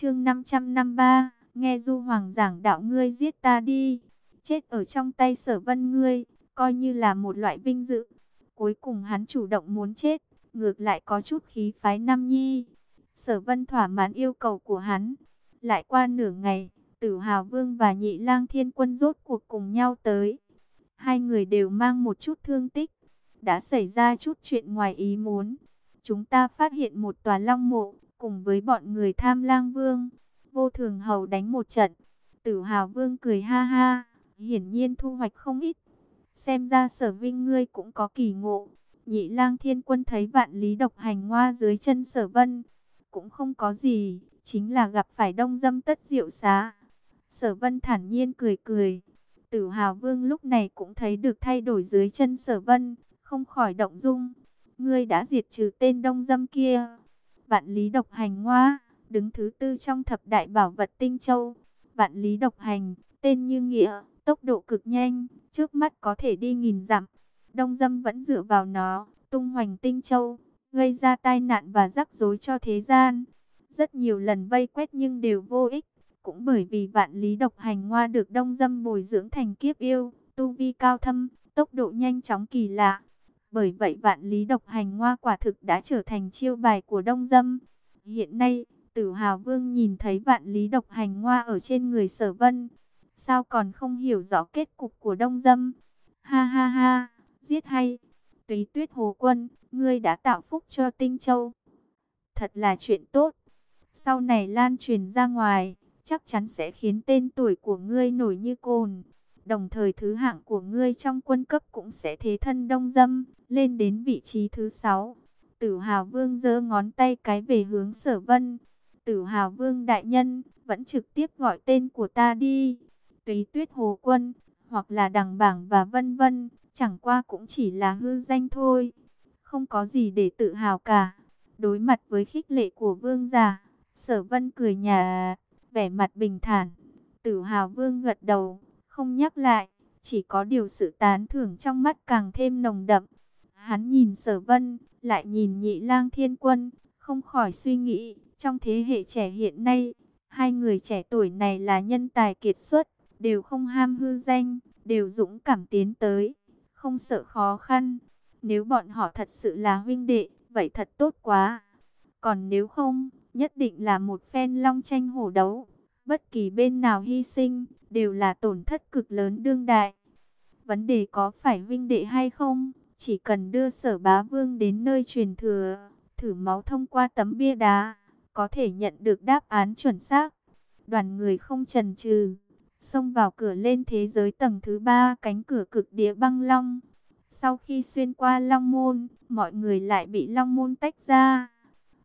Chương 553, nghe Du Hoàng giảng đạo ngươi giết ta đi, chết ở trong tay Sở Vân ngươi, coi như là một loại vinh dự. Cuối cùng hắn chủ động muốn chết, ngược lại có chút khí phái Nam Nhi. Sở Vân thỏa mãn yêu cầu của hắn. Lại qua nửa ngày, Tử Hào Vương và Nhị Lang Thiên Quân rốt cuộc cùng nhau tới. Hai người đều mang một chút thương tích, đã xảy ra chút chuyện ngoài ý muốn. Chúng ta phát hiện một tòa long mộ, cùng với bọn người tham lang vương. Vô thường hầu đánh một trận. Tử hào vương cười ha ha, hiển nhiên thu hoạch không ít. Xem ra sở vinh ngươi cũng có kỳ ngộ. Nhị lang thiên quân thấy vạn lý độc hành ngoa dưới chân sở vân. Cũng không có gì, chính là gặp phải đông dâm tất diệu xá. Sở vân thản nhiên cười cười. Tử hào vương lúc này cũng thấy được thay đổi dưới chân sở vân, không khỏi động dung. Ngươi đã diệt trừ tên đông dâm kia. Vạn lý độc hành ngoa, đứng thứ tư trong thập đại bảo vật tinh châu. Vạn lý độc hành, tên như nghĩa, tốc độ cực nhanh, trước mắt có thể đi nghìn dặm. Đông dâm vẫn dựa vào nó, tung hoành tinh châu, gây ra tai nạn và rắc rối cho thế gian. Rất nhiều lần vây quét nhưng đều vô ích. Cũng bởi vì vạn lý độc hành ngoa được đông dâm bồi dưỡng thành kiếp yêu, tu vi cao thâm, tốc độ nhanh chóng kỳ lạ. Bởi vậy vạn lý độc hành ngoa quả thực đã trở thành chiêu bài của đông dâm. Hiện nay, tử hào vương nhìn thấy vạn lý độc hành ngoa ở trên người sở vân. Sao còn không hiểu rõ kết cục của đông dâm? Ha ha ha, giết hay. Tùy tuyết hồ quân, ngươi đã tạo phúc cho tinh châu. Thật là chuyện tốt. Sau này lan truyền ra ngoài, chắc chắn sẽ khiến tên tuổi của ngươi nổi như cồn. Đồng thời thứ hạng của ngươi trong quân cấp cũng sẽ thế thân đông dâm, lên đến vị trí thứ sáu. Tử Hào Vương giơ ngón tay cái về hướng Sở Vân. Tử Hào Vương đại nhân, vẫn trực tiếp gọi tên của ta đi. Túy Tuyết Hồ Quân, hoặc là Đằng Bảng và vân vân, chẳng qua cũng chỉ là hư danh thôi. Không có gì để tự hào cả. Đối mặt với khích lệ của vương già, Sở Vân cười nhà, vẻ mặt bình thản. Tử Hào Vương gật đầu, không nhắc lại, chỉ có điều sự tán thưởng trong mắt càng thêm nồng đậm. Hắn nhìn Sở Vân, lại nhìn Nhị Lang Thiên Quân, không khỏi suy nghĩ, trong thế hệ trẻ hiện nay, hai người trẻ tuổi này là nhân tài kiệt xuất, đều không ham hư danh, đều dũng cảm tiến tới, không sợ khó khăn. Nếu bọn họ thật sự là huynh đệ, vậy thật tốt quá. Còn nếu không, nhất định là một phen long tranh hổ đấu. Bất kỳ bên nào hy sinh, đều là tổn thất cực lớn đương đại. Vấn đề có phải huynh đệ hay không, chỉ cần đưa sở bá vương đến nơi truyền thừa, thử máu thông qua tấm bia đá, có thể nhận được đáp án chuẩn xác. Đoàn người không chần chừ, xông vào cửa lên thế giới tầng thứ ba cánh cửa cực địa băng long. Sau khi xuyên qua long môn, mọi người lại bị long môn tách ra.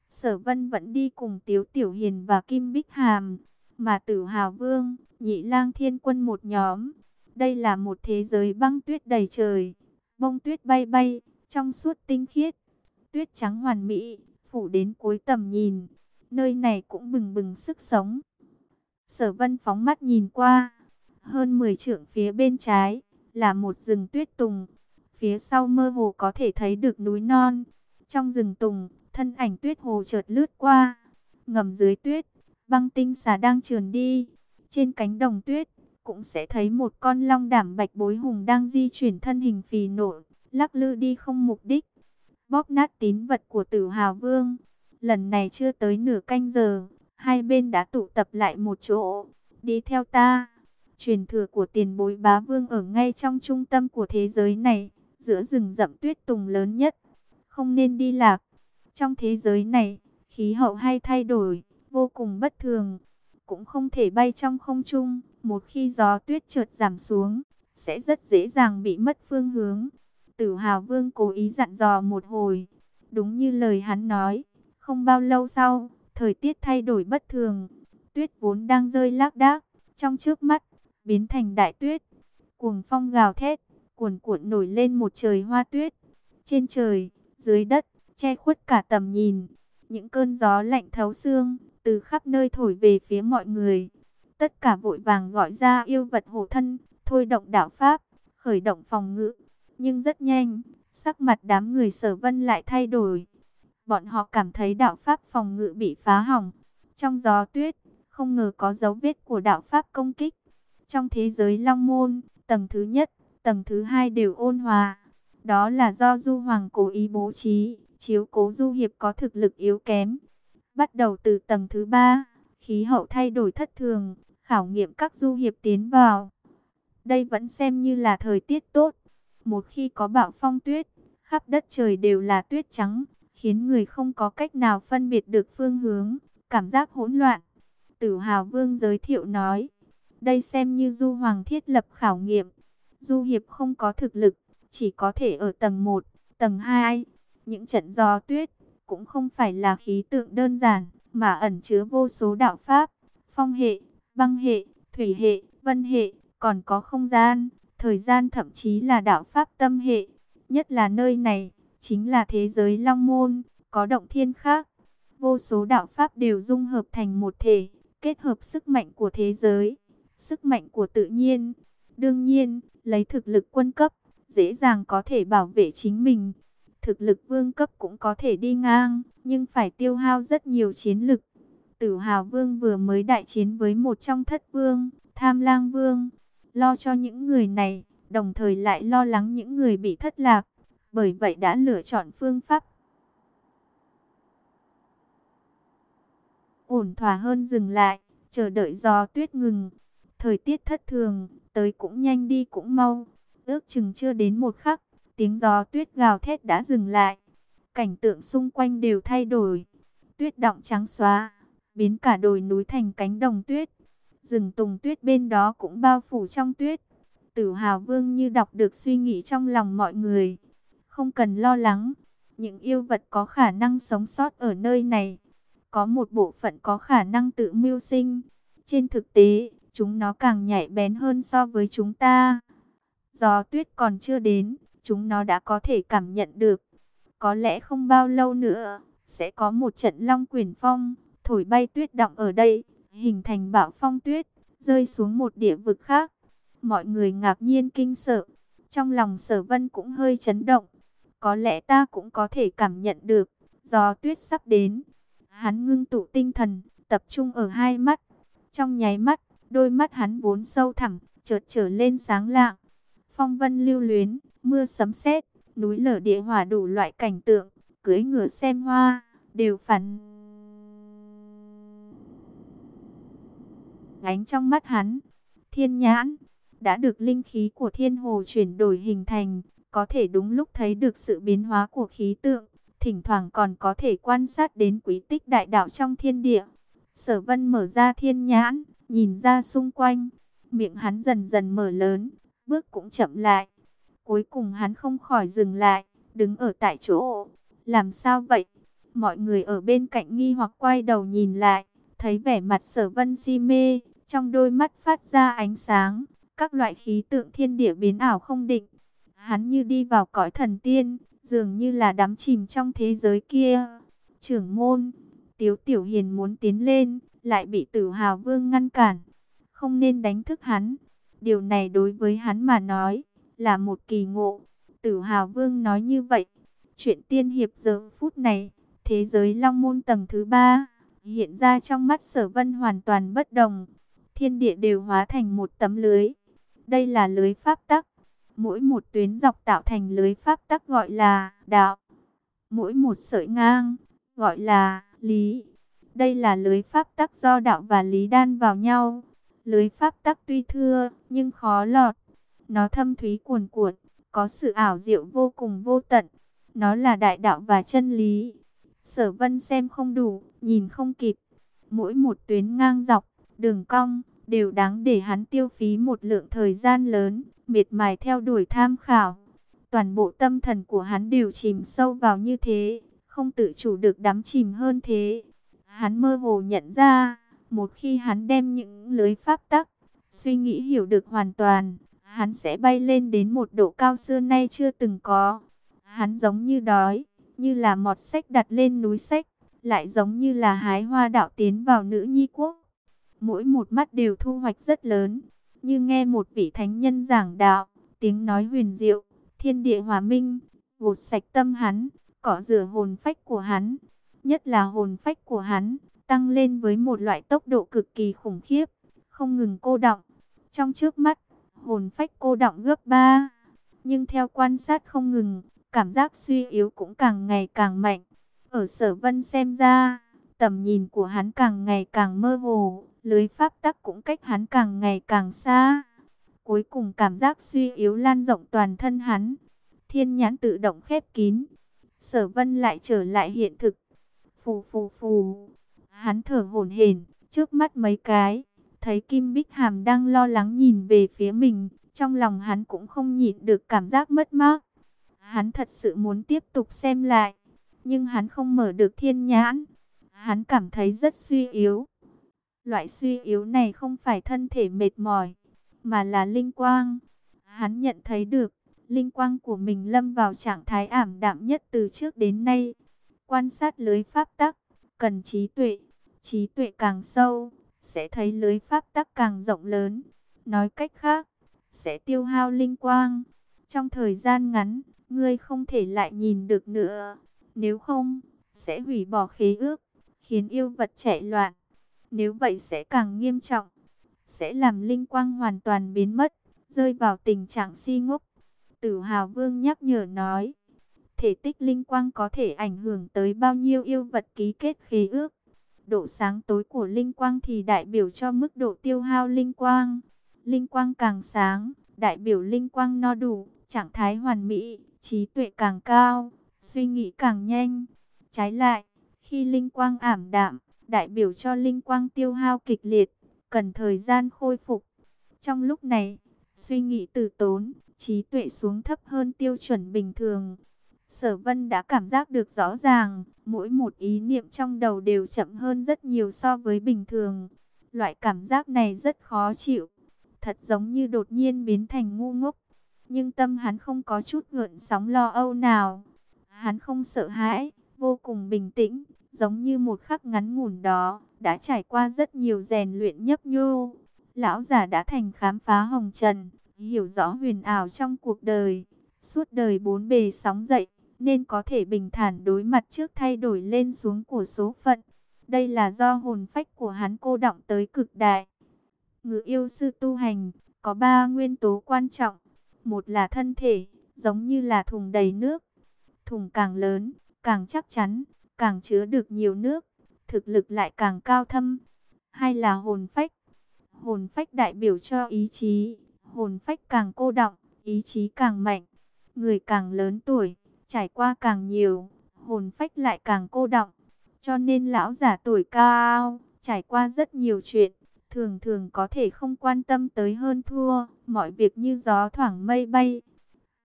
Sở Vân vẫn đi cùng Tiếu Tiểu Hiền và Kim Bích Hàm, mà Tử Hào Vương, Nhị Lang Thiên Quân một nhóm. Đây là một thế giới băng tuyết đầy trời, bông tuyết bay bay, trong suốt tinh khiết, tuyết trắng hoàn mỹ, phủ đến cuối tầm nhìn. Nơi này cũng bừng bừng sức sống. Sở Vân phóng mắt nhìn qua, hơn 10 trượng phía bên trái là một rừng tuyết tùng, phía sau mơ hồ có thể thấy được núi non. Trong rừng tùng, thân ảnh tuyết hồ chợt lướt qua, ngầm dưới tuyết, băng tinh xà đang trườn đi. Trên cánh đồng tuyết, cũng sẽ thấy một con long đảm bạch bối hùng đang di chuyển thân hình phì nổ, lắc lư đi không mục đích. Bóp nát tín vật của tử hào vương. Lần này chưa tới nửa canh giờ, hai bên đã tụ tập lại một chỗ. Đi theo ta. Truyền thừa của tiền bối bá vương ở ngay trong trung tâm của thế giới này, giữa rừng rậm tuyết tùng lớn nhất. Không nên đi lạc. Trong thế giới này, khí hậu hay thay đổi, vô cùng bất thường. Cũng không thể bay trong không trung, một khi gió tuyết chợt giảm xuống, sẽ rất dễ dàng bị mất phương hướng. Tử Hào Vương cố ý dặn dò một hồi, đúng như lời hắn nói, không bao lâu sau, thời tiết thay đổi bất thường, tuyết vốn đang rơi lác đác, trong trước mắt, biến thành đại tuyết, cuồng phong gào thét, cuồn cuộn nổi lên một trời hoa tuyết. Trên trời, dưới đất, che khuất cả tầm nhìn. Những cơn gió lạnh thấu xương, từ khắp nơi thổi về phía mọi người. Tất cả vội vàng gọi ra yêu vật hộ thân, thôi động đạo pháp, khởi động phòng ngự. Nhưng rất nhanh, sắc mặt đám người sở vân lại thay đổi. Bọn họ cảm thấy đạo pháp phòng ngự bị phá hỏng. Trong gió tuyết, không ngờ có dấu vết của đạo Pháp công kích. Trong thế giới Long Môn, tầng thứ nhất, tầng thứ hai đều ôn hòa. Đó là do Du Hoàng cố ý bố trí, chiếu cố Du Hiệp có thực lực yếu kém. Bắt đầu từ tầng thứ ba, khí hậu thay đổi thất thường, khảo nghiệm các Du Hiệp tiến vào. Đây vẫn xem như là thời tiết tốt. Một khi có bão phong tuyết, khắp đất trời đều là tuyết trắng, khiến người không có cách nào phân biệt được phương hướng, cảm giác hỗn loạn. Tử Hào Vương giới thiệu nói, đây xem như Du Hoàng thiết lập khảo nghiệm. Du Hiệp không có thực lực, chỉ có thể ở tầng 1, tầng 2. Những trận gió tuyết cũng không phải là khí tượng đơn giản, mà ẩn chứa vô số đạo pháp, phong hệ, băng hệ, thủy hệ, vân hệ, còn có không gian, thời gian thậm chí là đạo pháp tâm hệ. Nhất là nơi này, chính là thế giới Long Môn, có động thiên khác. Vô số đạo pháp đều dung hợp thành một thể, kết hợp sức mạnh của thế giới, sức mạnh của tự nhiên. Đương nhiên, lấy thực lực quân cấp, dễ dàng có thể bảo vệ chính mình. Thực lực vương cấp cũng có thể đi ngang, nhưng phải tiêu hao rất nhiều chiến lực. Tử Hào Vương vừa mới đại chiến với một trong thất vương, Tham Lang Vương, lo cho những người này, đồng thời lại lo lắng những người bị thất lạc, bởi vậy đã lựa chọn phương pháp ổn thỏa hơn dừng lại, chờ đợi gió tuyết ngừng. Thời tiết thất thường, tới cũng nhanh đi cũng mau, ước chừng chưa đến một khắc, tiếng gió tuyết gào thét đã dừng lại. Cảnh tượng xung quanh đều thay đổi, tuyết động trắng xóa, biến cả đồi núi thành cánh đồng tuyết. Rừng tùng tuyết bên đó cũng bao phủ trong tuyết. Tử Hào Vương như đọc được suy nghĩ trong lòng mọi người. Không cần lo lắng, những yêu vật có khả năng sống sót ở nơi này. Có một bộ phận có khả năng tự mưu sinh. Trên thực tế, chúng nó càng nhạy bén hơn so với chúng ta. Gió tuyết còn chưa đến, chúng nó đã có thể cảm nhận được. Có lẽ không bao lâu nữa, sẽ có một trận long quyền phong, thổi bay tuyết động ở đây, hình thành bão phong tuyết, rơi xuống một địa vực khác. Mọi người ngạc nhiên kinh sợ, trong lòng sở vân cũng hơi chấn động. Có lẽ ta cũng có thể cảm nhận được, gió tuyết sắp đến. Hắn ngưng tụ tinh thần, tập trung ở hai mắt. Trong nháy mắt, đôi mắt hắn vốn sâu thẳm, chợt trở lên sáng lạng. Phong vân lưu luyến, mưa sấm sét, núi lở địa hỏa đủ loại cảnh tượng, cưỡi ngựa xem hoa, đều phản ánh trong mắt hắn. Thiên nhãn, đã được linh khí của thiên hồ chuyển đổi hình thành, có thể đúng lúc thấy được sự biến hóa của khí tượng, thỉnh thoảng còn có thể quan sát đến quý tích đại đạo trong thiên địa. Sở vân mở ra thiên nhãn, nhìn ra xung quanh, miệng hắn dần dần mở lớn, bước cũng chậm lại. Cuối cùng hắn không khỏi dừng lại, đứng ở tại chỗ. Làm sao vậy? Mọi người ở bên cạnh nghi hoặc quay đầu nhìn lại, thấy vẻ mặt sở vân si mê, trong đôi mắt phát ra ánh sáng, các loại khí tượng thiên địa biến ảo không định. Hắn như đi vào cõi thần tiên, dường như là đắm chìm trong thế giới kia. Trưởng môn, Tiếu Tiểu Hiền muốn tiến lên, lại bị Tử Hào Vương ngăn cản. Không nên đánh thức hắn. Điều này đối với hắn mà nói, là một kỳ ngộ. Tử Hào Vương nói như vậy. Chuyện tiên hiệp giờ phút này, thế giới long môn tầng thứ ba, hiện ra trong mắt sở vân hoàn toàn bất đồng. Thiên địa đều hóa thành một tấm lưới. Đây là lưới pháp tắc. Mỗi một tuyến dọc tạo thành lưới pháp tắc gọi là đạo. Mỗi một sợi ngang gọi là lý. Đây là lưới pháp tắc do đạo và lý đan vào nhau. Lưới pháp tắc tuy thưa nhưng khó lọt. Nó thâm thúy cuồn cuộn, có sự ảo diệu vô cùng vô tận. Nó là đại đạo và chân lý. Sở vân xem không đủ, nhìn không kịp. Mỗi một tuyến ngang dọc, đường cong, đều đáng để hắn tiêu phí một lượng thời gian lớn, miệt mài theo đuổi tham khảo. Toàn bộ tâm thần của hắn đều chìm sâu vào như thế, không tự chủ được đắm chìm hơn thế. Hắn mơ hồ nhận ra, một khi hắn đem những lưới pháp tắc, suy nghĩ hiểu được hoàn toàn, hắn sẽ bay lên đến một độ cao xưa nay chưa từng có. Hắn giống như đói, như là mọt sách đặt lên núi sách, lại giống như là hái hoa đạo tiến vào nữ nhi quốc mỗi một mắt đều thu hoạch rất lớn, như nghe một vị thánh nhân giảng đạo, tiếng nói huyền diệu, thiên địa hòa minh, gột sạch tâm hắn, cỏ rửa hồn phách của hắn, nhất là hồn phách của hắn, tăng lên với một loại tốc độ cực kỳ khủng khiếp, không ngừng cô động. Trong trước mắt, hồn phách cô động gấp 3. Nhưng theo quan sát không ngừng, cảm giác suy yếu cũng càng ngày càng mạnh. Ở sở vân xem ra, tầm nhìn của hắn càng ngày càng mơ hồ, lưới pháp tắc cũng cách hắn càng ngày càng xa. Cuối cùng cảm giác suy yếu lan rộng toàn thân hắn. Thiên nhãn tự động khép kín. Sở vân lại trở lại hiện thực. Phù phù phù. Hắn thở hổn hển, trước mắt mấy cái. Thấy Kim Bích Hàm đang lo lắng nhìn về phía mình. Trong lòng hắn cũng không nhịn được cảm giác mất mát. Hắn thật sự muốn tiếp tục xem lại. Nhưng hắn không mở được thiên nhãn. Hắn cảm thấy rất suy yếu. Loại suy yếu này không phải thân thể mệt mỏi, mà là linh quang. Hắn nhận thấy được, linh quang của mình lâm vào trạng thái ảm đạm nhất từ trước đến nay. Quan sát lưới pháp tắc, cần trí tuệ. Trí tuệ càng sâu, sẽ thấy lưới pháp tắc càng rộng lớn. Nói cách khác, sẽ tiêu hao linh quang. Trong thời gian ngắn, ngươi không thể lại nhìn được nữa. Nếu không, sẽ hủy bỏ khế ước, khiến yêu vật chạy loạn. Nếu vậy sẽ càng nghiêm trọng, sẽ làm linh quang hoàn toàn biến mất, rơi vào tình trạng si ngốc. Tử Hào Vương nhắc nhở nói, thể tích linh quang có thể ảnh hưởng tới bao nhiêu yêu vật ký kết khế ước. Độ sáng tối của linh quang thì đại biểu cho mức độ tiêu hao linh quang. Linh quang càng sáng, đại biểu linh quang no đủ, trạng thái hoàn mỹ, trí tuệ càng cao, suy nghĩ càng nhanh. Trái lại, khi linh quang ảm đạm, đại biểu cho linh quang tiêu hao kịch liệt, cần thời gian khôi phục. Trong lúc này, suy nghĩ từ tốn, trí tuệ xuống thấp hơn tiêu chuẩn bình thường. Sở Vân đã cảm giác được rõ ràng, mỗi một ý niệm trong đầu đều chậm hơn rất nhiều so với bình thường. Loại cảm giác này rất khó chịu, thật giống như đột nhiên biến thành ngu ngốc. Nhưng tâm hắn không có chút gợn sóng lo âu nào. Hắn không sợ hãi, vô cùng bình tĩnh, giống như một khắc ngắn ngủn đó, đã trải qua rất nhiều rèn luyện nhấp nhô. Lão già đã thành khám phá hồng trần, hiểu rõ huyền ảo trong cuộc đời, suốt đời bốn bề sóng dậy, nên có thể bình thản đối mặt trước thay đổi lên xuống của số phận. Đây là do hồn phách của hắn cô động tới cực đại. Ngự yêu sư tu hành, có ba nguyên tố quan trọng. Một là thân thể, giống như là thùng đầy nước. Thùng càng lớn, càng chắc chắn, càng chứa được nhiều nước, thực lực lại càng cao thâm. hai là hồn phách. Hồn phách đại biểu cho ý chí, hồn phách càng cô động, ý chí càng mạnh. Người càng lớn tuổi, trải qua càng nhiều, hồn phách lại càng cô đọng. Cho nên lão giả tuổi cao, trải qua rất nhiều chuyện, thường thường có thể không quan tâm tới hơn thua, mọi việc như gió thoảng mây bay.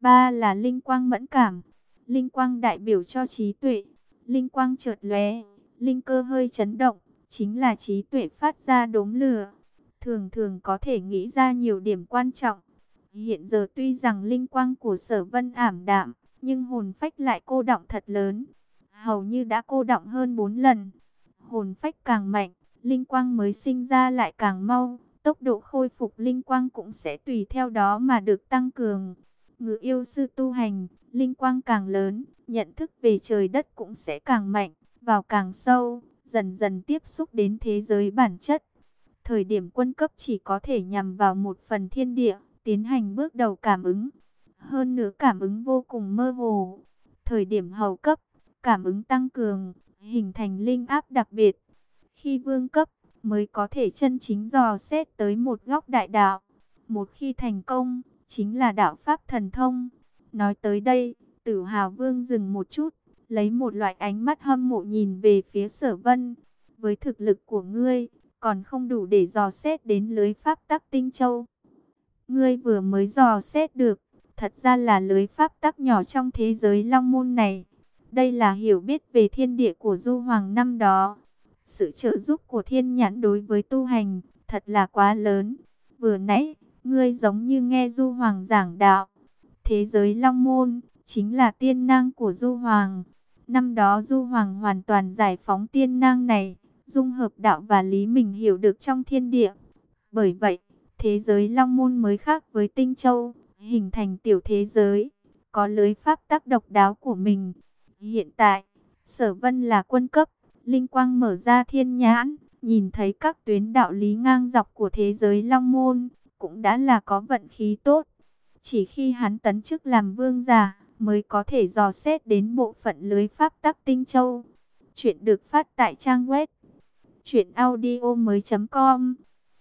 Ba là linh quang mẫn cảm. Linh quang đại biểu cho trí tuệ, Linh quang chợt lóe, linh cơ hơi chấn động, chính là trí tuệ phát ra đốm lửa. Thường thường có thể nghĩ ra nhiều điểm quan trọng. Hiện giờ tuy rằng linh quang của sở vân ảm đạm, nhưng hồn phách lại cô động thật lớn. Hầu như đã cô động hơn 4 lần. Hồn phách càng mạnh, linh quang mới sinh ra lại càng mau. Tốc độ khôi phục linh quang cũng sẽ tùy theo đó mà được tăng cường. Ngự yêu sư tu hành, linh quang càng lớn, nhận thức về trời đất cũng sẽ càng mạnh, vào càng sâu, dần dần tiếp xúc đến thế giới bản chất. Thời điểm quân cấp chỉ có thể nhằm vào một phần thiên địa, tiến hành bước đầu cảm ứng. Hơn nữa cảm ứng vô cùng mơ hồ. Thời điểm hầu cấp, cảm ứng tăng cường, hình thành linh áp đặc biệt. Khi vương cấp, mới có thể chân chính dò xét tới một góc đại đạo. Một khi thành công, chính là đạo pháp thần thông. Nói tới đây, tử hào vương dừng một chút, lấy một loại ánh mắt hâm mộ nhìn về phía sở vân. Với thực lực của ngươi, còn không đủ để dò xét đến lưới pháp tắc tinh châu. Ngươi vừa mới dò xét được, thật ra là lưới pháp tắc nhỏ trong thế giới long môn này. Đây là hiểu biết về thiên địa của du hoàng năm đó. Sự trợ giúp của thiên nhãn đối với tu hành, thật là quá lớn. Vừa nãy, ngươi giống như nghe du hoàng giảng đạo. Thế giới long môn, chính là tiên năng của Du Hoàng. Năm đó Du Hoàng hoàn toàn giải phóng tiên năng này, dung hợp đạo và lý mình hiểu được trong thiên địa. Bởi vậy, thế giới Long Môn mới khác với Tinh Châu, hình thành tiểu thế giới, có lưới pháp tác độc đáo của mình. Hiện tại, Sở Vân là quân cấp, Linh quang mở ra thiên nhãn, nhìn thấy các tuyến đạo lý ngang dọc của thế giới Long Môn, cũng đã là có vận khí tốt. Chỉ khi hắn tấn chức làm vương giả, mới có thể dò xét đến bộ phận lưới pháp tắc tinh châu. Chuyện được phát tại trang web truyệnaudiomoi.com.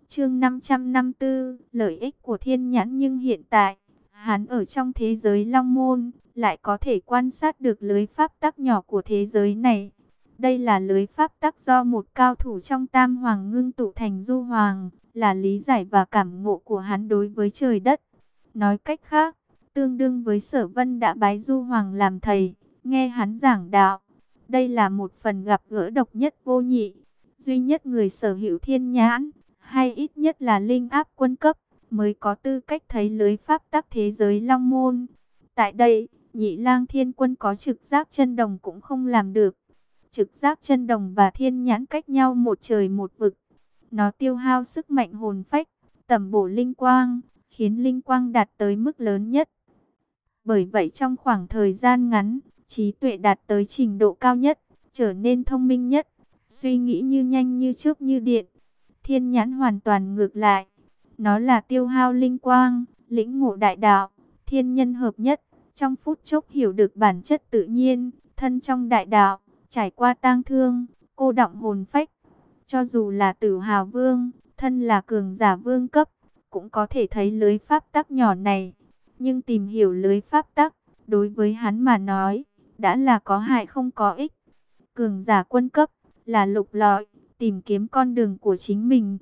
Chương 554, lợi ích của thiên nhãn nhưng hiện tại, hắn ở trong thế giới Long Môn, lại có thể quan sát được lưới pháp tắc nhỏ của thế giới này. Đây là lưới pháp tắc do một cao thủ trong tam hoàng ngưng tụ thành du hoàng, là lý giải và cảm ngộ của hắn đối với trời đất. Nói cách khác, tương đương với sở vân đã bái du hoàng làm thầy, nghe hắn giảng đạo. Đây là một phần gặp gỡ độc nhất vô nhị, duy nhất người sở hữu thiên nhãn, hay ít nhất là linh áp quân cấp, mới có tư cách thấy lưới pháp tắc thế giới long môn. Tại đây, nhị lang thiên quân có trực giác chân đồng cũng không làm được. Trực giác chân đồng và thiên nhãn cách nhau một trời một vực. Nó tiêu hao sức mạnh hồn phách, tầm bổ linh quang, khiến linh quang đạt tới mức lớn nhất. Bởi vậy trong khoảng thời gian ngắn, trí tuệ đạt tới trình độ cao nhất, trở nên thông minh nhất, suy nghĩ như nhanh như chớp như điện. Thiên nhãn hoàn toàn ngược lại, nó là tiêu hao linh quang, lĩnh ngộ đại đạo, thiên nhân hợp nhất, trong phút chốc hiểu được bản chất tự nhiên, thân trong đại đạo, trải qua tang thương, cô động hồn phách. Cho dù là tử hào vương, thân là cường giả vương cấp, cũng có thể thấy lưới pháp tắc nhỏ này. Nhưng tìm hiểu lưới pháp tắc, đối với hắn mà nói, đã là có hại không có ích. Cường giả quân cấp, là lục lọi, tìm kiếm con đường của chính mình.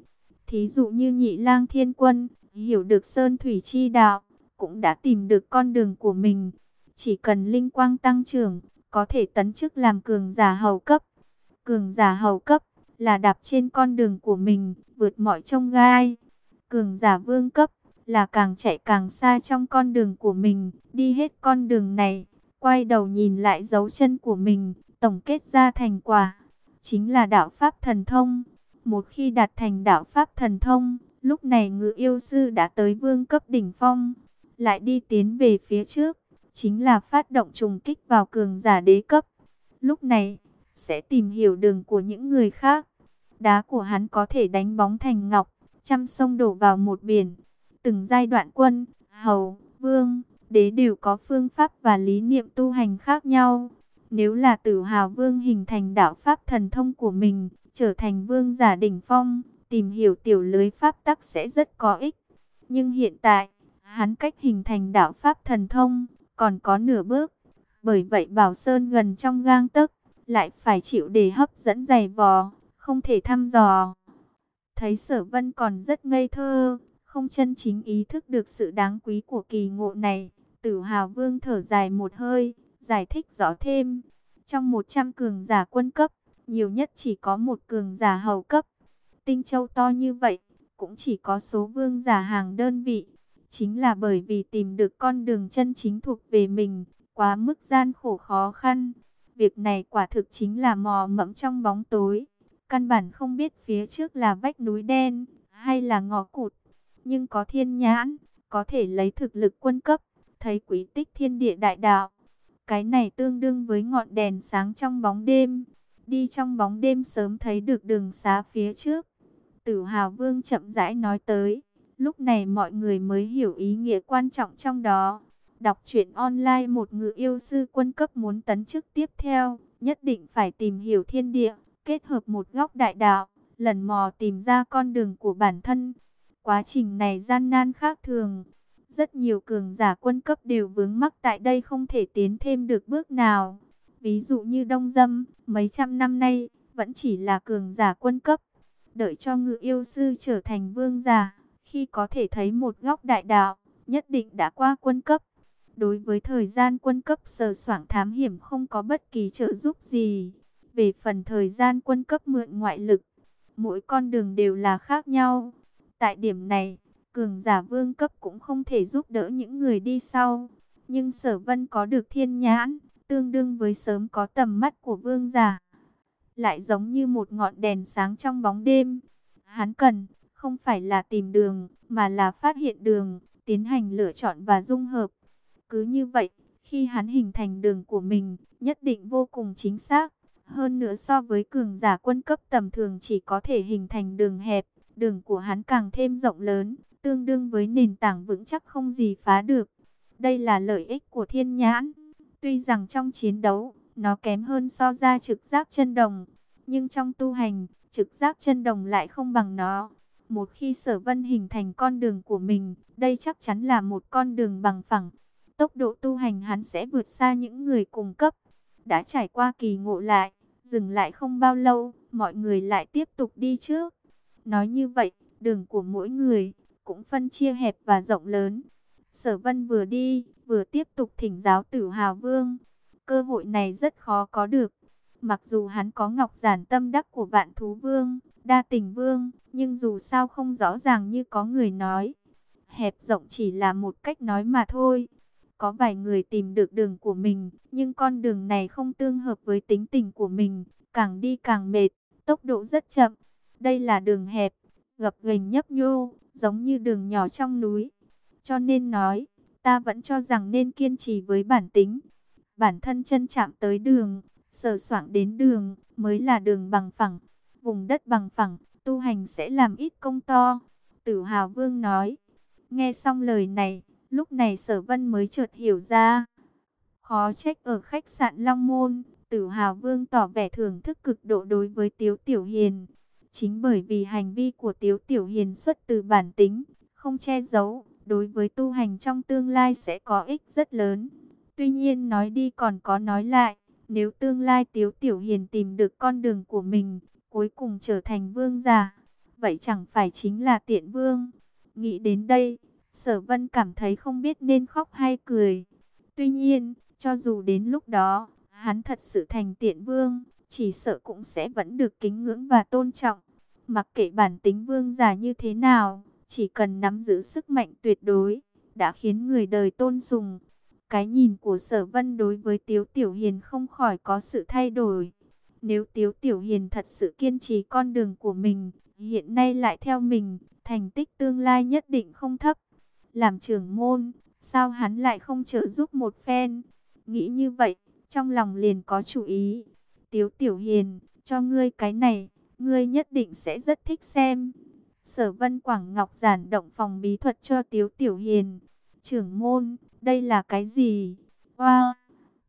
Thí dụ như nhị lang thiên quân, hiểu được sơn thủy chi đạo, cũng đã tìm được con đường của mình. Chỉ cần linh quang tăng trưởng, có thể tấn chức làm cường giả hầu cấp. Cường giả hầu cấp là đạp trên con đường của mình, vượt mọi trông gai. Cường giả vương cấp là càng chạy càng xa trong con đường của mình, đi hết con đường này, quay đầu nhìn lại dấu chân của mình, tổng kết ra thành quả, chính là đạo pháp thần thông. Một khi đạt thành đạo pháp thần thông, lúc này ngự yêu sư đã tới vương cấp đỉnh phong, lại đi tiến về phía trước, chính là phát động trùng kích vào cường giả đế cấp. Lúc này, sẽ tìm hiểu đường của những người khác. Đá của hắn có thể đánh bóng thành ngọc, trăm sông đổ vào một biển. Từng giai đoạn quân, hầu, vương, đế đều có phương pháp và lý niệm tu hành khác nhau. Nếu là tử hào vương hình thành đạo pháp thần thông của mình, trở thành vương giả đỉnh phong, tìm hiểu tiểu lưới pháp tắc sẽ rất có ích. Nhưng hiện tại, hắn cách hình thành đạo pháp thần thông, còn có nửa bước. Bởi vậy Bảo Sơn gần trong gang tấc, lại phải chịu để hấp dẫn giày vò, không thể thăm dò. Thấy sở vân còn rất ngây thơ, không chân chính ý thức được sự đáng quý của kỳ ngộ này. Tử Hào Vương thở dài một hơi, giải thích rõ thêm. Trong 100 cường giả quân cấp, nhiều nhất chỉ có một cường giả hầu cấp. Tinh châu to như vậy, cũng chỉ có số vương giả hàng đơn vị. Chính là bởi vì tìm được con đường chân chính thuộc về mình, quá mức gian khổ khó khăn. Việc này quả thực chính là mò mẫm trong bóng tối. Căn bản không biết phía trước là vách núi đen, hay là ngõ cụt. Nhưng có thiên nhãn, có thể lấy thực lực quân cấp, thấy quý tích thiên địa đại đạo. Cái này tương đương với ngọn đèn sáng trong bóng đêm. Đi trong bóng đêm sớm thấy được đường xá phía trước. Tử Hào Vương chậm rãi nói tới. Lúc này mọi người mới hiểu ý nghĩa quan trọng trong đó. Đọc truyện online một ngự yêu sư quân cấp muốn tấn chức tiếp theo, nhất định phải tìm hiểu thiên địa, kết hợp một góc đại đạo, lần mò tìm ra con đường của bản thân. Quá trình này gian nan khác thường. Rất nhiều cường giả quân cấp đều vướng mắc tại đây không thể tiến thêm được bước nào. Ví dụ như Đông Dâm, mấy trăm năm nay, vẫn chỉ là cường giả quân cấp. Đợi cho ngự yêu sư trở thành vương giả, khi có thể thấy một góc đại đạo, nhất định đã qua quân cấp. Đối với thời gian quân cấp sờ soảng thám hiểm không có bất kỳ trợ giúp gì. Về phần thời gian quân cấp mượn ngoại lực, mỗi con đường đều là khác nhau. Tại điểm này, cường giả vương cấp cũng không thể giúp đỡ những người đi sau. Nhưng sở vân có được thiên nhãn, tương đương với sớm có tầm mắt của vương giả. Lại giống như một ngọn đèn sáng trong bóng đêm. Hắn cần, không phải là tìm đường, mà là phát hiện đường, tiến hành lựa chọn và dung hợp. Cứ như vậy, khi hắn hình thành đường của mình, nhất định vô cùng chính xác, Hơn nữa so với cường giả quân cấp tầm thường chỉ có thể hình thành đường hẹp, đường của hắn càng thêm rộng lớn, tương đương với nền tảng vững chắc không gì phá được. Đây là lợi ích của thiên nhãn. Tuy rằng trong chiến đấu, nó kém hơn so ra trực giác chân đồng, nhưng trong tu hành, trực giác chân đồng lại không bằng nó. Một khi sở vân hình thành con đường của mình, đây chắc chắn là một con đường bằng phẳng. Tốc độ tu hành hắn sẽ vượt xa những người cùng cấp. Đã trải qua kỳ ngộ lại, dừng lại không bao lâu, mọi người lại tiếp tục đi trước. Nói như vậy, đường của mỗi người cũng phân chia hẹp và rộng lớn. Sở Vân vừa đi, vừa tiếp tục thỉnh giáo Tử Hào Vương. Cơ hội này rất khó có được. Mặc dù hắn có ngọc giản tâm đắc của vạn thú vương, đa tình vương, nhưng dù sao không rõ ràng như có người nói. Hẹp rộng chỉ là một cách nói mà thôi. Có vài người tìm được đường của mình, nhưng con đường này không tương hợp với tính tình của mình, càng đi càng mệt, tốc độ rất chậm. Đây là đường hẹp, gập ghềnh nhấp nhô, giống như đường nhỏ trong núi. Cho nên nói, ta vẫn cho rằng nên kiên trì với bản tính. Bản thân chân chạm tới đường, sờ soạng đến đường, mới là đường bằng phẳng. Vùng đất bằng phẳng, tu hành sẽ làm ít công to. Tử Hào Vương nói. Nghe xong lời này, lúc này sở vân mới chợt hiểu ra. Khó trách ở khách sạn Long Môn, Tử Hào Vương tỏ vẻ thưởng thức cực độ đối với Tiếu Tiểu Hiền. Chính bởi vì hành vi của Tiếu Tiểu Hiền xuất từ bản tính, không che giấu, đối với tu hành trong tương lai sẽ có ích rất lớn. Tuy nhiên nói đi còn có nói lại, nếu tương lai Tiếu Tiểu Hiền tìm được con đường của mình, cuối cùng trở thành vương giả, vậy chẳng phải chính là tiện vương. Nghĩ đến đây, sở vân cảm thấy không biết nên khóc hay cười. Tuy nhiên, cho dù đến lúc đó, hắn thật sự thành tiện vương, chỉ sợ cũng sẽ vẫn được kính ngưỡng và tôn trọng. Mặc kệ bản tính vương giả như thế nào, chỉ cần nắm giữ sức mạnh tuyệt đối, đã khiến người đời tôn sùng. Cái nhìn của sở vân đối với Tiếu Tiểu Hiền không khỏi có sự thay đổi. Nếu Tiếu Tiểu Hiền thật sự kiên trì con đường của mình, hiện nay lại theo mình, thành tích tương lai nhất định không thấp. Làm trưởng môn, sao hắn lại không trợ giúp một phen? Nghĩ như vậy, trong lòng liền có chủ ý. Tiếu Tiểu Hiền, cho ngươi cái này, ngươi nhất định sẽ rất thích xem. Sở Vân Quảng Ngọc giản động phòng bí thuật cho Tiếu Tiểu Hiền. Trưởng môn, đây là cái gì? Wow!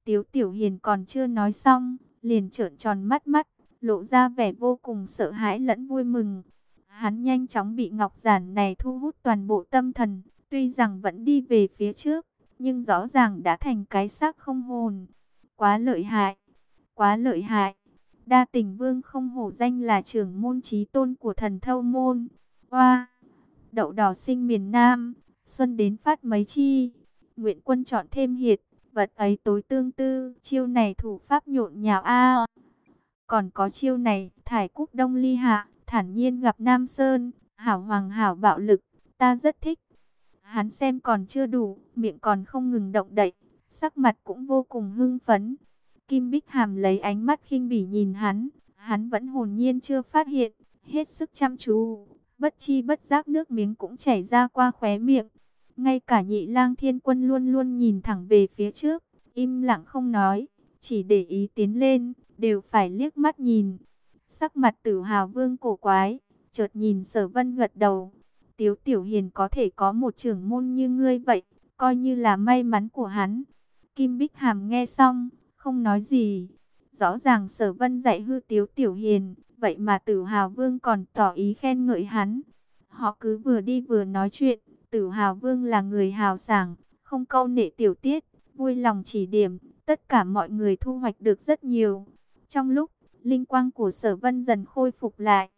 Tiếu Tiểu Hiền còn chưa nói xong, liền trợn tròn mắt mắt, lộ ra vẻ vô cùng sợ hãi lẫn vui mừng. Hắn nhanh chóng bị Ngọc giản này thu hút toàn bộ tâm thần, tuy rằng vẫn đi về phía trước, nhưng rõ ràng đã thành cái xác không hồn. Quá lợi hại! Quá lợi hại! Đa tình vương không hổ danh là trưởng môn trí tôn của thần thâu môn. Hoa, đậu đỏ sinh miền Nam, xuân đến phát mấy chi. Nguyện quân chọn thêm hiệt, vật ấy tối tương tư, chiêu này thủ pháp nhộn nhào a. Còn có chiêu này, thải cúc đông ly hạ, thản nhiên gặp Nam Sơn, hảo hoàng hảo bạo lực, ta rất thích. Hắn xem còn chưa đủ, miệng còn không ngừng động đậy, sắc mặt cũng vô cùng hưng phấn. Kim Bích Hàm lấy ánh mắt khinh bỉ nhìn hắn, hắn vẫn hồn nhiên chưa phát hiện, hết sức chăm chú, bất chi bất giác nước miếng cũng chảy ra qua khóe miệng. Ngay cả nhị lang thiên quân luôn luôn nhìn thẳng về phía trước, im lặng không nói, chỉ để ý tiến lên, đều phải liếc mắt nhìn. Sắc mặt tử hào vương cổ quái, chợt nhìn sở vân gật đầu. Tiếu tiểu hiền có thể có một trưởng môn như ngươi vậy, coi như là may mắn của hắn. Kim Bích Hàm nghe xong, không nói gì. Rõ ràng sở vân dạy hư tiếu tiểu hiền, vậy mà tử hào vương còn tỏ ý khen ngợi hắn. Họ cứ vừa đi vừa nói chuyện, tử hào vương là người hào sảng, không câu nệ tiểu tiết, vui lòng chỉ điểm, tất cả mọi người thu hoạch được rất nhiều. Trong lúc, linh quang của sở vân dần khôi phục lại,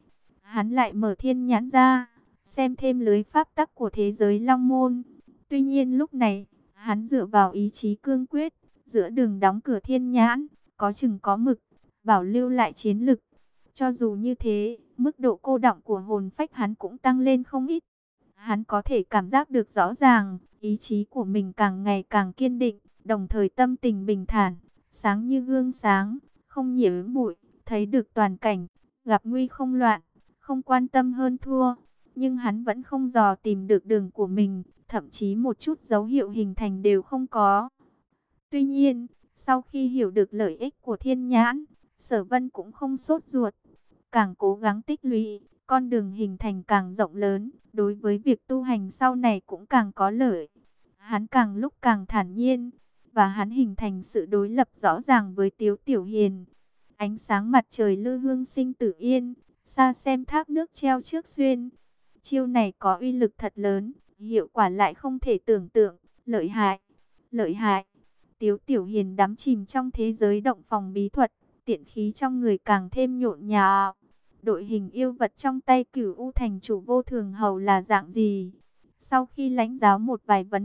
hắn lại mở thiên nhãn ra, xem thêm lưới pháp tắc của thế giới long môn. Tuy nhiên lúc này, hắn dựa vào ý chí cương quyết, giữa đường đóng cửa thiên nhãn, có chừng có mực, bảo lưu lại chiến lực. Cho dù như thế, mức độ cô động của hồn phách hắn cũng tăng lên không ít. Hắn có thể cảm giác được rõ ràng, ý chí của mình càng ngày càng kiên định, đồng thời tâm tình bình thản, sáng như gương sáng, không nhiễm bụi, thấy được toàn cảnh, gặp nguy không loạn, không quan tâm hơn thua. Nhưng hắn vẫn không dò tìm được đường của mình, thậm chí một chút dấu hiệu hình thành đều không có. Tuy nhiên, sau khi hiểu được lợi ích của thiên nhãn, Sở vân cũng không sốt ruột, càng cố gắng tích lũy, con đường hình thành càng rộng lớn, đối với việc tu hành sau này cũng càng có lợi. Hắn càng lúc càng thản nhiên, và hắn hình thành sự đối lập rõ ràng với Tiếu Tiểu Hiền. Ánh sáng mặt trời lư hương sinh tử yên, xa xem thác nước treo trước xuyên. Chiêu này có uy lực thật lớn, hiệu quả lại không thể tưởng tượng, lợi hại, lợi hại. Tiếu Tiểu Hiền đắm chìm trong thế giới động phòng bí thuật, tiện khí trong người càng thêm nhộn nhạo. Đội hình yêu vật trong tay cửu U thành chủ vô thường hầu là dạng gì? Sau khi lãnh giáo một vài vấn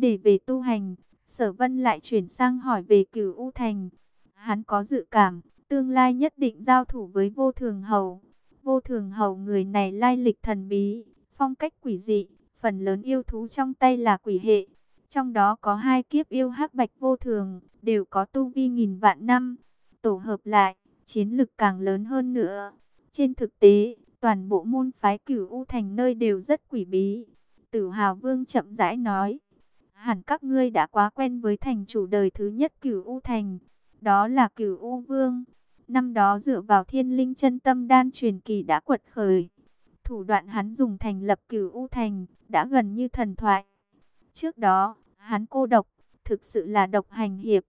để về tu hành, sở vân lại chuyển sang hỏi về cửu U thành. Hắn có dự cảm, tương lai nhất định giao thủ với vô thường hầu. Vô thường hầu người này lai lịch thần bí, phong cách quỷ dị, phần lớn yêu thú trong tay là quỷ hệ. Trong đó có hai kiếp yêu hắc bạch vô thường, đều có tu vi nghìn vạn năm. Tổ hợp lại, chiến lực càng lớn hơn nữa. Trên thực tế, toàn bộ môn phái cửu U thành nơi đều rất quỷ bí. Tử Hào Vương chậm rãi nói, hẳn các ngươi đã quá quen với thành chủ đời thứ nhất cửu U thành, đó là cửu U Vương. Năm đó dựa vào thiên linh chân tâm đan truyền kỳ đã quật khởi. Thủ đoạn hắn dùng thành lập cửu U thành, đã gần như thần thoại. Trước đó, hắn cô độc, thực sự là độc hành hiệp.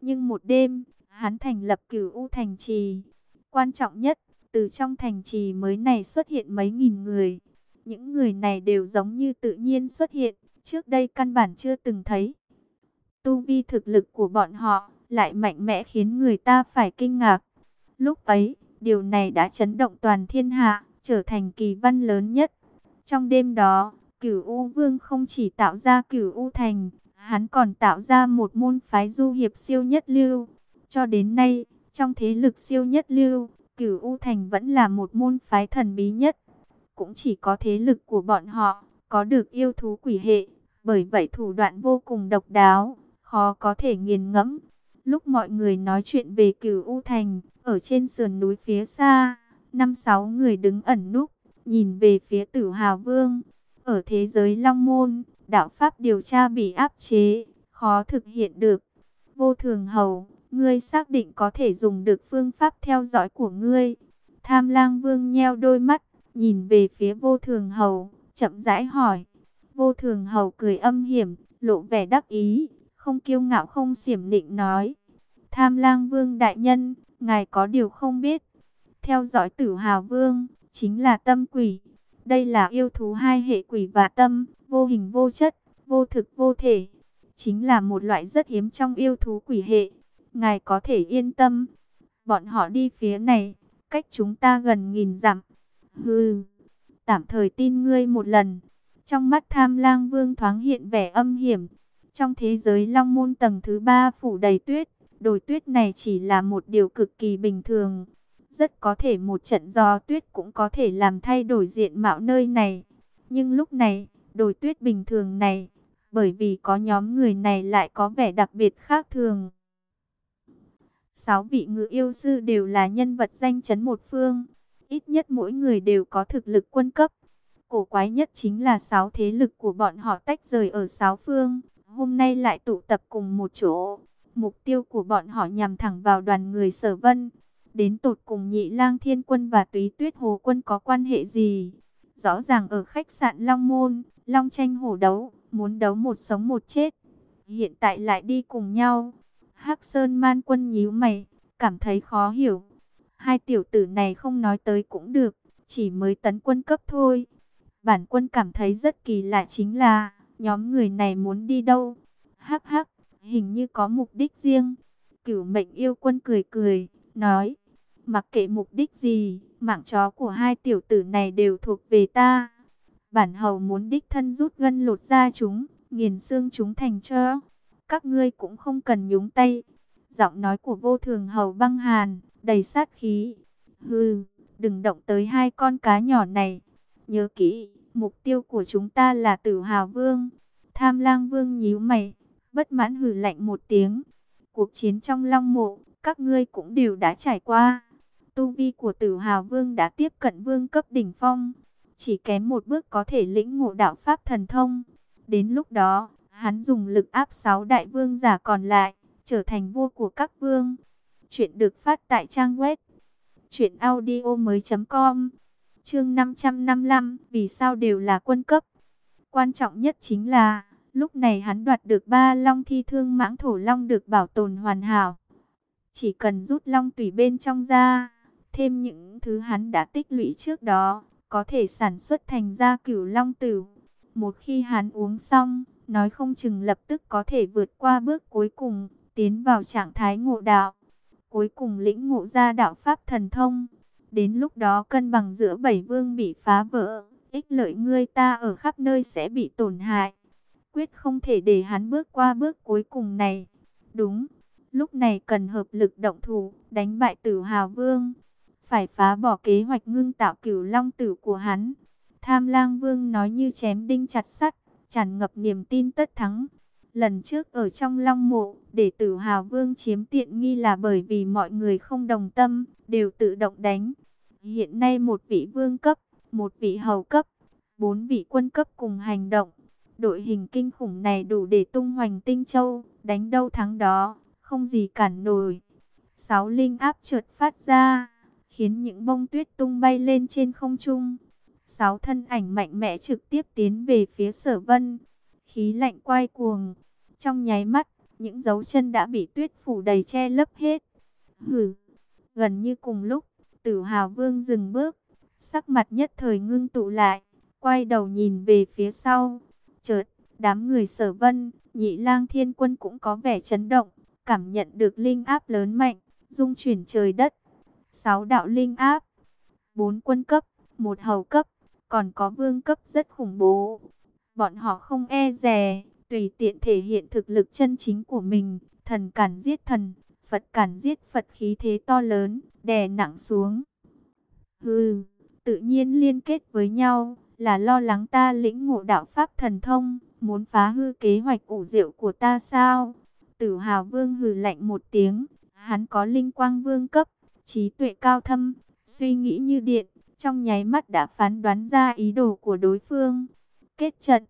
Nhưng một đêm, hắn thành lập cửu U thành trì. Quan trọng nhất, từ trong thành trì mới này xuất hiện mấy nghìn người. Những người này đều giống như tự nhiên xuất hiện, trước đây căn bản chưa từng thấy. Tu vi thực lực của bọn họ lại mạnh mẽ khiến người ta phải kinh ngạc. Lúc ấy, điều này đã chấn động toàn thiên hạ, trở thành kỳ văn lớn nhất. Trong đêm đó, Cửu U Vương không chỉ tạo ra Cửu U Thành, hắn còn tạo ra một môn phái du hiệp siêu nhất lưu. Cho đến nay, trong thế lực siêu nhất lưu, Cửu U Thành vẫn là một môn phái thần bí nhất. Cũng chỉ có thế lực của bọn họ, có được yêu thú quỷ hệ, bởi vậy thủ đoạn vô cùng độc đáo, khó có thể nghiền ngẫm. Lúc mọi người nói chuyện về Cửu U Thành, ở trên sườn núi phía xa, năm sáu người đứng ẩn núp, nhìn về phía Tử Hào Vương. Ở thế giới Long Môn, đạo pháp điều tra bị áp chế, khó thực hiện được. Vô thường hầu, ngươi xác định có thể dùng được phương pháp theo dõi của ngươi. Tham lang vương nheo đôi mắt, nhìn về phía vô thường hầu, chậm rãi hỏi. Vô thường hầu cười âm hiểm, lộ vẻ đắc ý, không kiêu ngạo không xiểm nịnh nói. Tham lang vương đại nhân, ngài có điều không biết. Theo dõi tử hào vương, chính là tâm quỷ. Đây là yêu thú hai hệ quỷ và tâm, vô hình vô chất, vô thực vô thể. Chính là một loại rất hiếm trong yêu thú quỷ hệ. Ngài có thể yên tâm. Bọn họ đi phía này, cách chúng ta gần nghìn dặm. Hừ, tạm thời tin ngươi một lần. Trong mắt tham lang vương thoáng hiện vẻ âm hiểm. Trong thế giới long môn tầng thứ ba phủ đầy tuyết, đồi tuyết này chỉ là một điều cực kỳ bình thường. Rất có thể một trận gió tuyết cũng có thể làm thay đổi diện mạo nơi này. Nhưng lúc này, đồi tuyết bình thường này, bởi vì có nhóm người này lại có vẻ đặc biệt khác thường. Sáu vị ngự yêu sư đều là nhân vật danh chấn một phương. Ít nhất mỗi người đều có thực lực quân cấp. Cổ quái nhất chính là sáu thế lực của bọn họ tách rời ở sáu phương. Hôm nay lại tụ tập cùng một chỗ. Mục tiêu của bọn họ nhằm thẳng vào đoàn người sở vân. Đến tột cùng nhị lang thiên quân và túy tuyết hồ quân có quan hệ gì? Rõ ràng ở khách sạn Long Môn, Long tranh hổ đấu, muốn đấu một sống một chết. Hiện tại lại đi cùng nhau. Hắc Sơn man quân nhíu mày, cảm thấy khó hiểu. Hai tiểu tử này không nói tới cũng được, chỉ mới tấn quân cấp thôi. Bản quân cảm thấy rất kỳ lạ chính là, nhóm người này muốn đi đâu? Hắc hắc, hình như có mục đích riêng. Cửu mệnh yêu quân cười cười, nói, mặc kệ mục đích gì, mạng chó của hai tiểu tử này đều thuộc về ta. Bản hầu muốn đích thân rút gân lột ra chúng, nghiền xương chúng thành cho. Các ngươi cũng không cần nhúng tay. Giọng nói của vô thường hầu băng hàn, đầy sát khí. Hừ, đừng động tới hai con cá nhỏ này. Nhớ kỹ, mục tiêu của chúng ta là tử hào vương. Tham lang vương nhíu mày, bất mãn hừ lạnh một tiếng. Cuộc chiến trong long mộ, các ngươi cũng đều đã trải qua. Tu vi của tử hào vương đã tiếp cận vương cấp đỉnh phong. Chỉ kém một bước có thể lĩnh ngộ đạo pháp thần thông. Đến lúc đó, Hắn dùng lực áp sáu đại vương giả còn lại, trở thành vua của các vương. Chuyện được phát tại trang web truyệnaudiomoi.com. Chương 555, vì sao đều là quân cấp? Quan trọng nhất chính là, lúc này hắn đoạt được ba long thi thương mãng thổ long được bảo tồn hoàn hảo. Chỉ cần rút long tùy bên trong ra, thêm những thứ hắn đã tích lũy trước đó, có thể sản xuất thành ra cửu long tử. Một khi hắn uống xong, nói không chừng lập tức có thể vượt qua bước cuối cùng, tiến vào trạng thái ngộ đạo. Cuối cùng lĩnh ngộ ra đạo pháp thần thông. Đến lúc đó cân bằng giữa bảy vương bị phá vỡ, ích lợi ngươi ta ở khắp nơi sẽ bị tổn hại. Quyết không thể để hắn bước qua bước cuối cùng này. Đúng, lúc này cần hợp lực động thủ, đánh bại tử hào vương. Phải phá bỏ kế hoạch ngưng tạo cửu long tử của hắn. Tham lang vương nói như chém đinh chặt sắt, tràn ngập niềm tin tất thắng. Lần trước ở trong long mộ, để tử hào vương chiếm tiện nghi là bởi vì mọi người không đồng tâm, đều tự động đánh. Hiện nay một vị vương cấp, một vị hầu cấp, bốn vị quân cấp cùng hành động. Đội hình kinh khủng này đủ để tung hoành tinh châu, đánh đâu thắng đó, không gì cản nổi. Sáu linh áp trượt phát ra, khiến những bông tuyết tung bay lên trên không trung. Sáu thân ảnh mạnh mẽ trực tiếp tiến về phía sở vân. Khí lạnh quay cuồng. Trong nháy mắt, những dấu chân đã bị tuyết phủ đầy che lấp hết. Hừ, gần như cùng lúc, tử hào vương dừng bước. Sắc mặt nhất thời ngưng tụ lại, quay đầu nhìn về phía sau. Chợt, đám người sở vân, nhị lang thiên quân cũng có vẻ chấn động, cảm nhận được linh áp lớn mạnh, dung chuyển trời đất. Sáu đạo linh áp, bốn quân cấp, một hầu cấp, còn có vương cấp rất khủng bố. Bọn họ không e dè, tùy tiện thể hiện thực lực chân chính của mình, thần cản giết thần, Phật cản giết Phật khí thế to lớn, đè nặng xuống. Hừ, tự nhiên liên kết với nhau, là lo lắng ta lĩnh ngộ đạo pháp thần thông, muốn phá hư kế hoạch ủ diệu của ta sao? Tử Hào Vương hừ lạnh một tiếng, hắn có linh quang vương cấp, trí tuệ cao thâm, suy nghĩ như điện, trong nháy mắt đã phán đoán ra ý đồ của đối phương. Kết trận,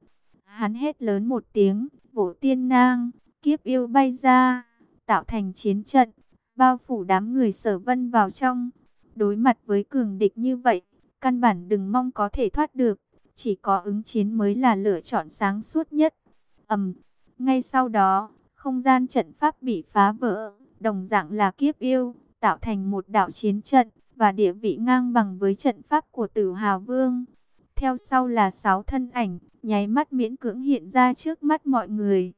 hắn hét lớn một tiếng, vỗ tiên nang, kiếp yêu bay ra, tạo thành chiến trận, bao phủ đám người sở vân vào trong. Đối mặt với cường địch như vậy, căn bản đừng mong có thể thoát được, chỉ có ứng chiến mới là lựa chọn sáng suốt nhất. ầm, ngay sau đó, không gian trận pháp bị phá vỡ, đồng dạng là kiếp yêu, tạo thành một đạo chiến trận và địa vị ngang bằng với trận pháp của Tử Hào Vương. Theo sau là sáu thân ảnh, nháy mắt miễn cưỡng hiện ra trước mắt mọi người.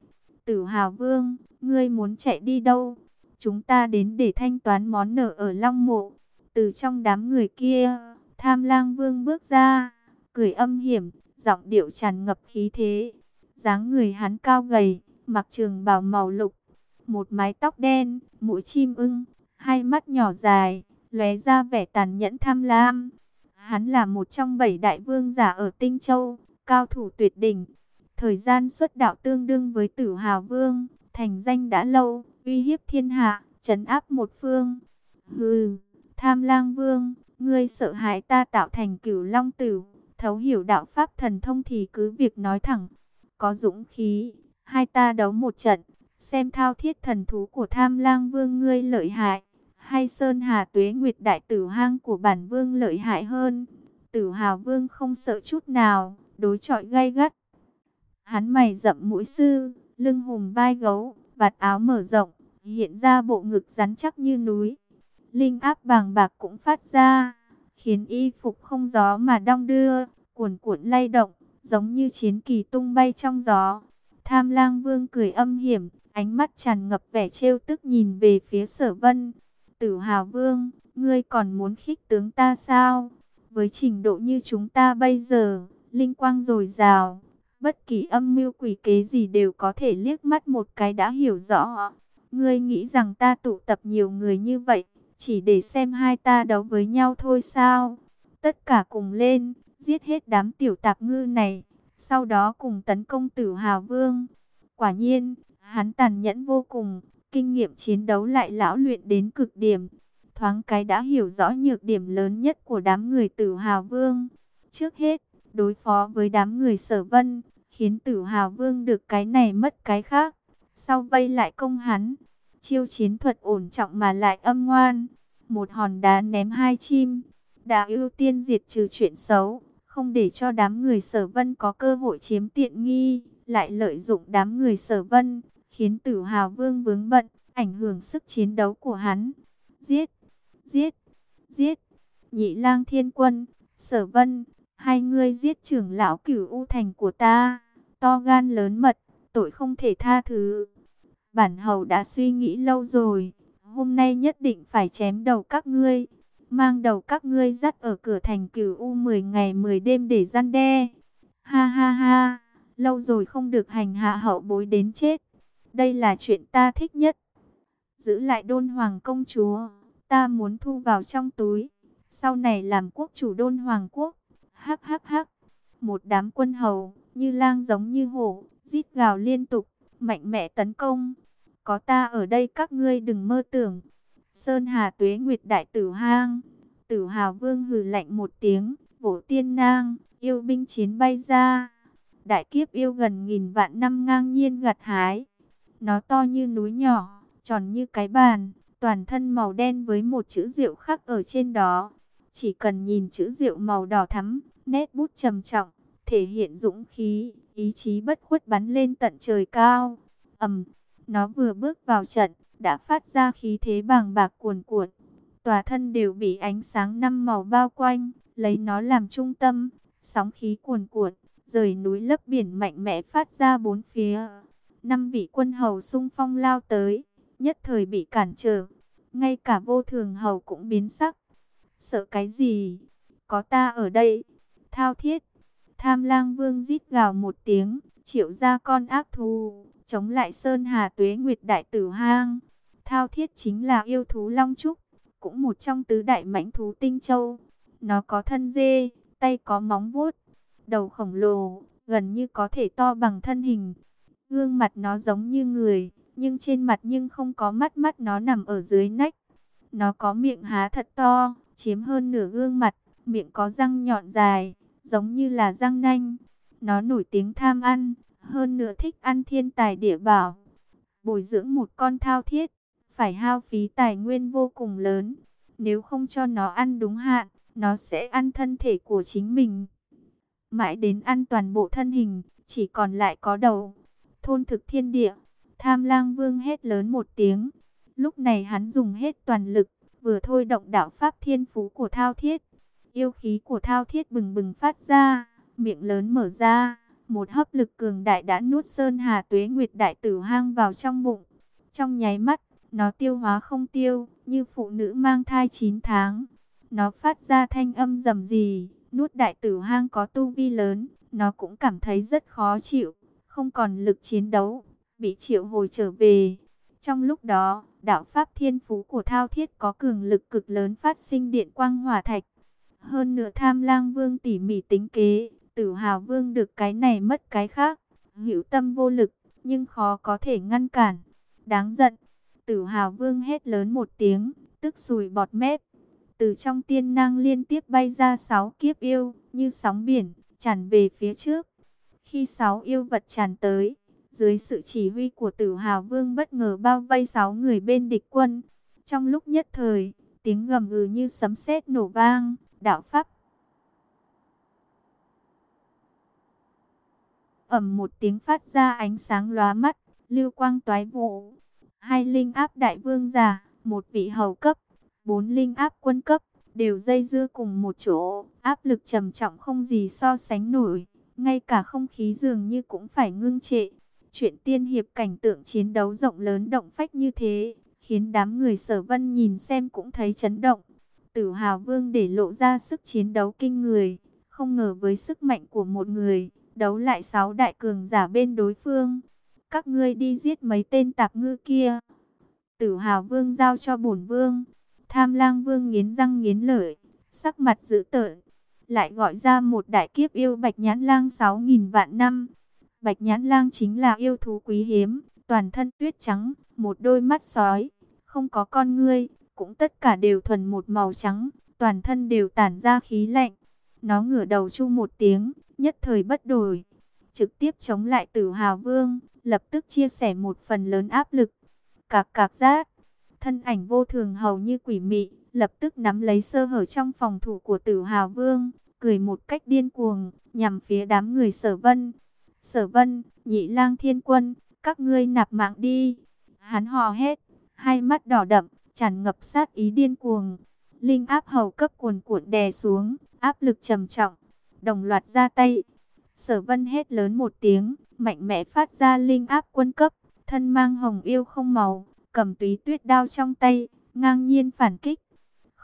Tử Hào Vương, ngươi muốn chạy đi đâu? Chúng ta đến để thanh toán món nợ ở Long Mộ. Từ trong đám người kia, Tham Lang Vương bước ra, cười âm hiểm, giọng điệu tràn ngập khí thế. dáng người hắn cao gầy, mặc trường bào màu lục, một mái tóc đen, mũi chim ưng, hai mắt nhỏ dài, lóe ra vẻ tàn nhẫn tham lam. Hắn là một trong bảy đại vương giả ở Tinh Châu, cao thủ tuyệt đỉnh. Thời gian xuất đạo tương đương với tử hào vương, thành danh đã lâu, uy hiếp thiên hạ, trấn áp một phương. Hừ, tham lang vương, ngươi sợ hãi ta tạo thành cửu long tử, thấu hiểu đạo pháp thần thông thì cứ việc nói thẳng. Có dũng khí, hai ta đấu một trận, xem thao thiết thần thú của tham lang vương ngươi lợi hại hay Sơn Hà Tuế Nguyệt Đại Tử Hang của bản vương lợi hại hơn. Tử Hào Vương không sợ chút nào, đối chọi gay gắt. Hắn mày rậm mũi sư, lưng hùng vai gấu, vạt áo mở rộng, hiện ra bộ ngực rắn chắc như núi. Linh áp bàng bạc cũng phát ra, khiến y phục không gió mà đong đưa, cuồn cuộn lay động, giống như chiến kỳ tung bay trong gió. Tham lang vương cười âm hiểm, ánh mắt tràn ngập vẻ trêu tức nhìn về phía sở vân. Tử Hào Vương, ngươi còn muốn khích tướng ta sao? Với trình độ như chúng ta bây giờ, linh quang dồi dào, bất kỳ âm mưu quỷ kế gì đều có thể liếc mắt một cái đã hiểu rõ. Ngươi nghĩ rằng ta tụ tập nhiều người như vậy, chỉ để xem hai ta đấu với nhau thôi sao? Tất cả cùng lên, giết hết đám tiểu tạp ngư này, sau đó cùng tấn công tử Hào Vương. Quả nhiên, hắn tàn nhẫn vô cùng, kinh nghiệm chiến đấu lại lão luyện đến cực điểm. Thoáng cái đã hiểu rõ nhược điểm lớn nhất của đám người tử hào vương. Trước hết, đối phó với đám người sở vân, khiến tử hào vương được cái này mất cái khác. Sau vây lại công hắn, chiêu chiến thuật ổn trọng mà lại âm ngoan. Một hòn đá ném hai chim, đã ưu tiên diệt trừ chuyện xấu, không để cho đám người sở vân có cơ hội chiếm tiện nghi, lại lợi dụng đám người sở vân, khiến tử hào vương vướng bận, ảnh hưởng sức chiến đấu của hắn. Giết, giết, giết, nhị lang thiên quân, sở vân, hai ngươi giết trưởng lão cửu u thành của ta, to gan lớn mật, tội không thể tha thứ. Bản hầu đã suy nghĩ lâu rồi, hôm nay nhất định phải chém đầu các ngươi, mang đầu các ngươi dắt ở cửa thành cửu u 10 ngày 10 đêm để gian đe. Ha ha ha, lâu rồi không được hành hạ hậu bối đến chết. Đây là chuyện ta thích nhất. Giữ lại đôn hoàng công chúa, ta muốn thu vào trong túi. Sau này làm quốc chủ đôn hoàng quốc. Hắc hắc hắc, một đám quân hầu, như lang giống như hổ, rít gào liên tục, mạnh mẽ tấn công. Có ta ở đây các ngươi đừng mơ tưởng. Sơn Hà Tuế Nguyệt Đại Tử Hang. Tử Hào Vương hừ lạnh một tiếng, vỗ tiên nang, yêu binh chiến bay ra. Đại kiếp yêu gần nghìn vạn năm ngang nhiên gặt hái. Nó to như núi nhỏ, tròn như cái bàn, toàn thân màu đen với một chữ rượu khắc ở trên đó. Chỉ cần nhìn chữ rượu màu đỏ thắm, nét bút trầm trọng, thể hiện dũng khí, ý chí bất khuất bắn lên tận trời cao. ầm, nó vừa bước vào trận, đã phát ra khí thế bàng bạc cuồn cuộn. Tòa thân đều bị ánh sáng năm màu bao quanh, lấy nó làm trung tâm, sóng khí cuồn cuộn, rời núi lấp biển mạnh mẽ phát ra bốn phía. Năm vị quân hầu xung phong lao tới, nhất thời bị cản trở, ngay cả vô thường hầu cũng biến sắc. Sợ cái gì? Có ta ở đây. Thao thiết. Tham lang vương rít gào một tiếng, triệu ra con ác thù, chống lại Sơn Hà Tuế Nguyệt Đại Tử Hang. Thao thiết chính là yêu thú Long Trúc, cũng một trong tứ đại mãnh thú Tinh Châu. Nó có thân dê, tay có móng vuốt, đầu khổng lồ, gần như có thể to bằng thân hình. Gương mặt nó giống như người, nhưng trên mặt nhưng không có mắt mắt nó nằm ở dưới nách. Nó có miệng há thật to, chiếm hơn nửa gương mặt, miệng có răng nhọn dài, giống như là răng nanh. Nó nổi tiếng tham ăn, hơn nửa thích ăn thiên tài địa bảo. Bồi dưỡng một con thao thiết, phải hao phí tài nguyên vô cùng lớn. Nếu không cho nó ăn đúng hạn, nó sẽ ăn thân thể của chính mình. Mãi đến ăn toàn bộ thân hình, chỉ còn lại có đầu. Thôn thực thiên địa, tham lang vương hét lớn một tiếng. Lúc này hắn dùng hết toàn lực, vừa thôi động đạo pháp thiên phú của thao thiết. Yêu khí của thao thiết bừng bừng phát ra, miệng lớn mở ra, một hấp lực cường đại đã nuốt Sơn Hà Tuế Nguyệt Đại Tử hang vào trong bụng. Trong nháy mắt, nó tiêu hóa không tiêu, như phụ nữ mang thai 9 tháng. Nó phát ra thanh âm rầm rì, nuốt Đại Tử hang có tu vi lớn, nó cũng cảm thấy rất khó chịu, không còn lực chiến đấu, bị triệu hồi trở về. Trong lúc đó, đạo pháp thiên phú của thao thiết có cường lực cực lớn phát sinh điện quang hỏa thạch. Hơn nữa tham lang vương tỉ mỉ tính kế, tử hào vương được cái này mất cái khác. Hữu tâm vô lực, nhưng khó có thể ngăn cản. Đáng giận, tử hào vương hét lớn một tiếng, tức sùi bọt mép. Từ trong tiên năng liên tiếp bay ra sáu kiếp yêu, như sóng biển, tràn về phía trước. Khi sáu yêu vật tràn tới, dưới sự chỉ huy của tử hào vương bất ngờ bao vây sáu người bên địch quân. Trong lúc nhất thời, tiếng gầm gừ như sấm sét nổ vang, đạo pháp. ầm một tiếng phát ra ánh sáng lóa mắt, lưu quang toái vụ. Hai linh áp đại vương giả, một vị hầu cấp, bốn linh áp quân cấp, đều dây dưa cùng một chỗ, áp lực trầm trọng không gì so sánh nổi. Ngay cả không khí dường như cũng phải ngưng trệ. Chuyện tiên hiệp cảnh tượng chiến đấu rộng lớn động phách như thế, khiến đám người sở vân nhìn xem cũng thấy chấn động. Tử Hào Vương để lộ ra sức chiến đấu kinh người, không ngờ với sức mạnh của một người, đấu lại sáu đại cường giả bên đối phương. Các ngươi đi giết mấy tên tạp ngư kia. Tử Hào Vương giao cho bổn vương. Tham Lang Vương nghiến răng nghiến lợi, sắc mặt dữ tợn, lại gọi ra một đại kiếp yêu Bạch Nhãn Lang sáu nghìn vạn năm. Bạch nhãn lang chính là yêu thú quý hiếm, toàn thân tuyết trắng, một đôi mắt sói, không có con ngươi, cũng tất cả đều thuần một màu trắng, toàn thân đều tản ra khí lạnh. Nó ngửa đầu chu một tiếng, nhất thời bất đổi. trực tiếp chống lại tử hào vương, lập tức chia sẻ một phần lớn áp lực. Cạc cạc giác, thân ảnh vô thường hầu như quỷ mị, lập tức nắm lấy sơ hở trong phòng thủ của tử hào vương, cười một cách điên cuồng, nhằm phía đám người sở vân. Sở vân, nhị lang thiên quân, các ngươi nạp mạng đi. Hắn hò hét, hai mắt đỏ đậm, tràn ngập sát ý điên cuồng. Linh áp hầu cấp cuồn cuộn đè xuống, áp lực trầm trọng, đồng loạt ra tay. Sở vân hét lớn một tiếng, mạnh mẽ phát ra linh áp quân cấp, thân mang hồng yêu không màu, cầm túy tuyết đao trong tay, ngang nhiên phản kích.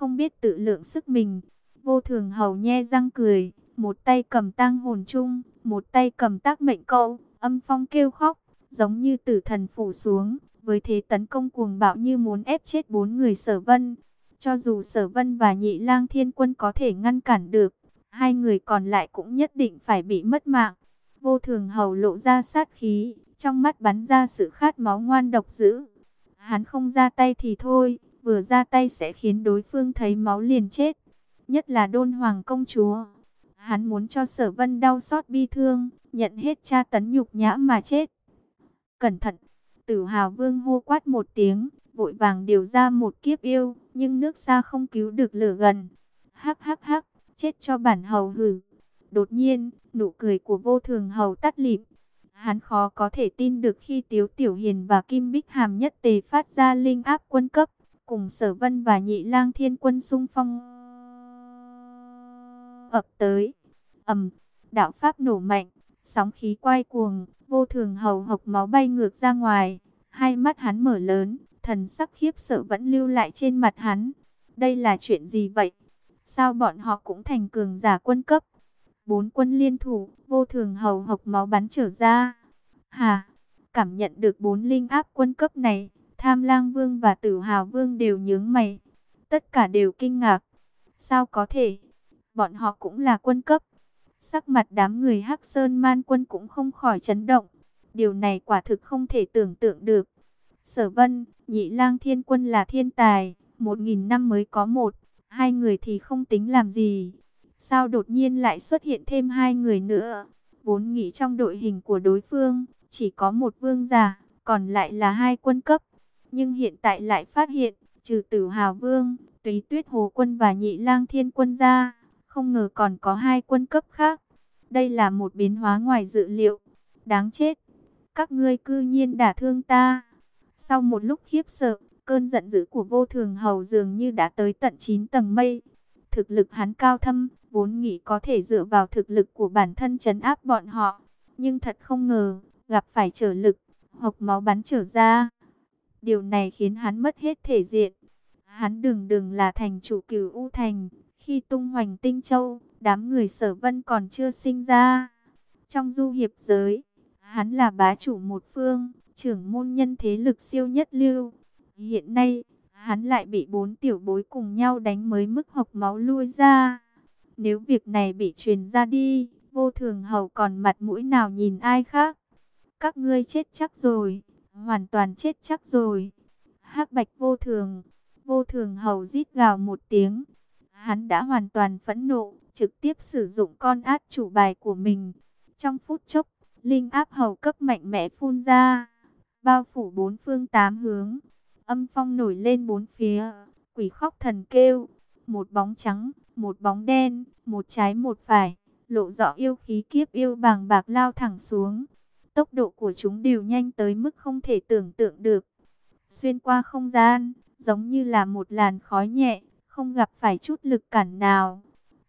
Không biết tự lượng sức mình, vô thường hầu nhe răng cười, một tay cầm tang hồn chung, một tay cầm tác mệnh câu, âm phong kêu khóc, giống như tử thần phủ xuống, với thế tấn công cuồng bạo như muốn ép chết bốn người sở vân. Cho dù sở vân và nhị lang thiên quân có thể ngăn cản được, hai người còn lại cũng nhất định phải bị mất mạng. Vô thường hầu lộ ra sát khí, trong mắt bắn ra sự khát máu ngoan độc dữ. Hắn không ra tay thì thôi, vừa ra tay sẽ khiến đối phương thấy máu liền chết. Nhất là đôn hoàng công chúa. Hắn muốn cho sở vân đau xót bi thương, nhận hết tra tấn nhục nhã mà chết. Cẩn thận, tử hào vương hô quát một tiếng, vội vàng điều ra một kiếp yêu, nhưng nước xa không cứu được lửa gần. Hắc hắc hắc, chết cho bản hầu hử. Đột nhiên, nụ cười của vô thường hầu tắt lịm. Hắn khó có thể tin được khi Tiếu Tiểu Hiền và Kim Bích Hàm nhất tề phát ra linh áp quân cấp, cùng Sở Vân và Nhị Lang Thiên Quân xung phong ập tới. Ầm, đạo pháp nổ mạnh, sóng khí quay cuồng, vô thường hầu hộc máu bay ngược ra ngoài, hai mắt hắn mở lớn, thần sắc khiếp sợ vẫn lưu lại trên mặt hắn. Đây là chuyện gì vậy? Sao bọn họ cũng thành cường giả quân cấp? Bốn quân liên thủ, vô thường hầu hộc máu bắn trở ra. Hà, cảm nhận được bốn linh áp quân cấp này, tham lang vương và tử hào vương đều nhướng mày. Tất cả đều kinh ngạc. Sao có thể? Bọn họ cũng là quân cấp. Sắc mặt đám người Hắc Sơn Man quân cũng không khỏi chấn động. Điều này quả thực không thể tưởng tượng được. Sở Vân, Nhị Lang Thiên Quân là thiên tài, một nghìn năm mới có một, hai người thì không tính làm gì. Sao đột nhiên lại xuất hiện thêm hai người nữa? Vốn nghĩ trong đội hình của đối phương, chỉ có một vương giả, còn lại là hai quân cấp. Nhưng hiện tại lại phát hiện, trừ tử hào vương, túy tuyết hồ quân và nhị lang thiên quân ra, không ngờ còn có hai quân cấp khác. Đây là một biến hóa ngoài dự liệu. Đáng chết. Các ngươi cư nhiên đả thương ta. Sau một lúc khiếp sợ, cơn giận dữ của vô thường hầu dường như đã tới tận 9 tầng mây. Thực lực hắn cao thâm, vốn nghĩ có thể dựa vào thực lực của bản thân chấn áp bọn họ. Nhưng thật không ngờ, gặp phải trở lực, hộc máu bắn trở ra. Điều này khiến hắn mất hết thể diện. Hắn đừng đừng là thành chủ cửu U Thành, khi tung hoành tinh châu, đám người sở vân còn chưa sinh ra. Trong du hiệp giới, hắn là bá chủ một phương, trưởng môn nhân thế lực siêu nhất lưu. Hiện nay, hắn lại bị bốn tiểu bối cùng nhau đánh mới mức hộc máu lui ra. Nếu việc này bị truyền ra đi, vô thường hầu còn mặt mũi nào nhìn ai khác. Các ngươi chết chắc rồi, hoàn toàn chết chắc rồi. hắc bạch vô thường, vô thường hầu rít gào một tiếng. Hắn đã hoàn toàn phẫn nộ, trực tiếp sử dụng con át chủ bài của mình. Trong phút chốc, linh áp hầu cấp mạnh mẽ phun ra, bao phủ bốn phương tám hướng. Âm phong nổi lên bốn phía, quỷ khóc thần kêu, một bóng trắng, một bóng đen, một trái một phải, lộ rõ yêu khí kiếp yêu bàng bạc lao thẳng xuống. Tốc độ của chúng đều nhanh tới mức không thể tưởng tượng được. Xuyên qua không gian, giống như là một làn khói nhẹ, không gặp phải chút lực cản nào.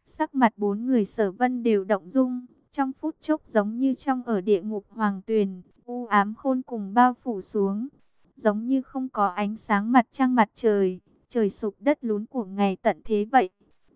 Sắc mặt bốn người sở vân đều động dung, trong phút chốc giống như trong ở địa ngục hoàng tuyền, u ám khôn cùng bao phủ xuống. Giống như không có ánh sáng mặt trăng mặt trời, trời sụp đất lún của ngày tận thế vậy.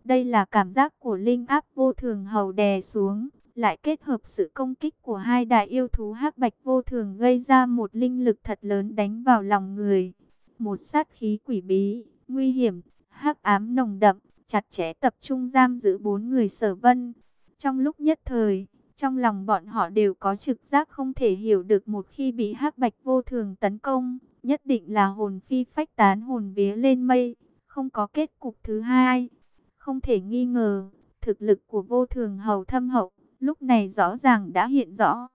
Đây là cảm giác của linh áp vô thường hầu đè xuống, lại kết hợp sự công kích của hai đại yêu thú hắc bạch vô thường gây ra một linh lực thật lớn đánh vào lòng người. Một sát khí quỷ bí, nguy hiểm, hắc ám nồng đậm, chặt chẽ tập trung giam giữ bốn người sở vân. Trong lúc nhất thời, trong lòng bọn họ đều có trực giác không thể hiểu được một khi bị hắc bạch vô thường tấn công, nhất định là hồn phi phách tán hồn vía lên mây, không có kết cục thứ hai. Không thể nghi ngờ, thực lực của vô thường hầu thâm hậu, lúc này rõ ràng đã hiện rõ.